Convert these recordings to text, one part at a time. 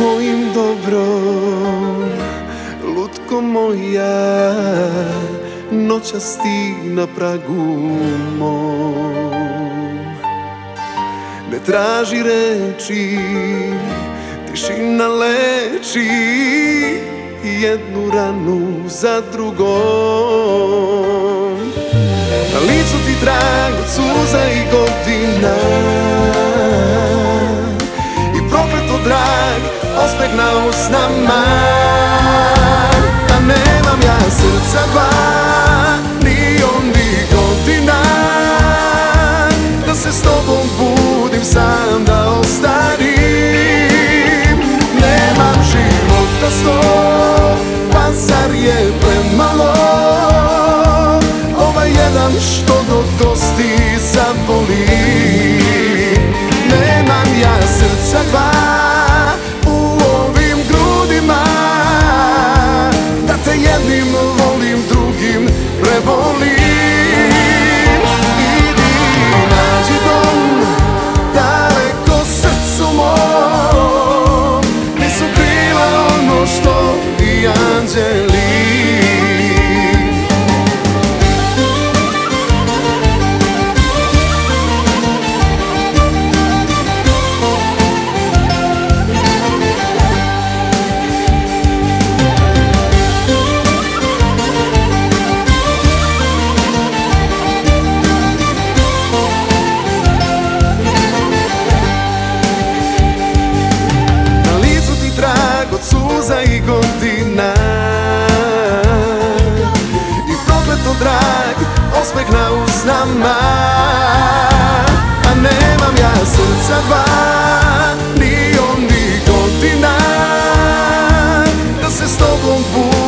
kojim dobrom Lutko moja Noćas ti na pragu mom. Ne traži reči Tišina leči Jednu ranu za drugom. Na licu ti trag od suza i godina. Drag osmeh na usnama. Nemam ja srca dva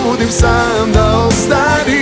tobom budim sam da ostarim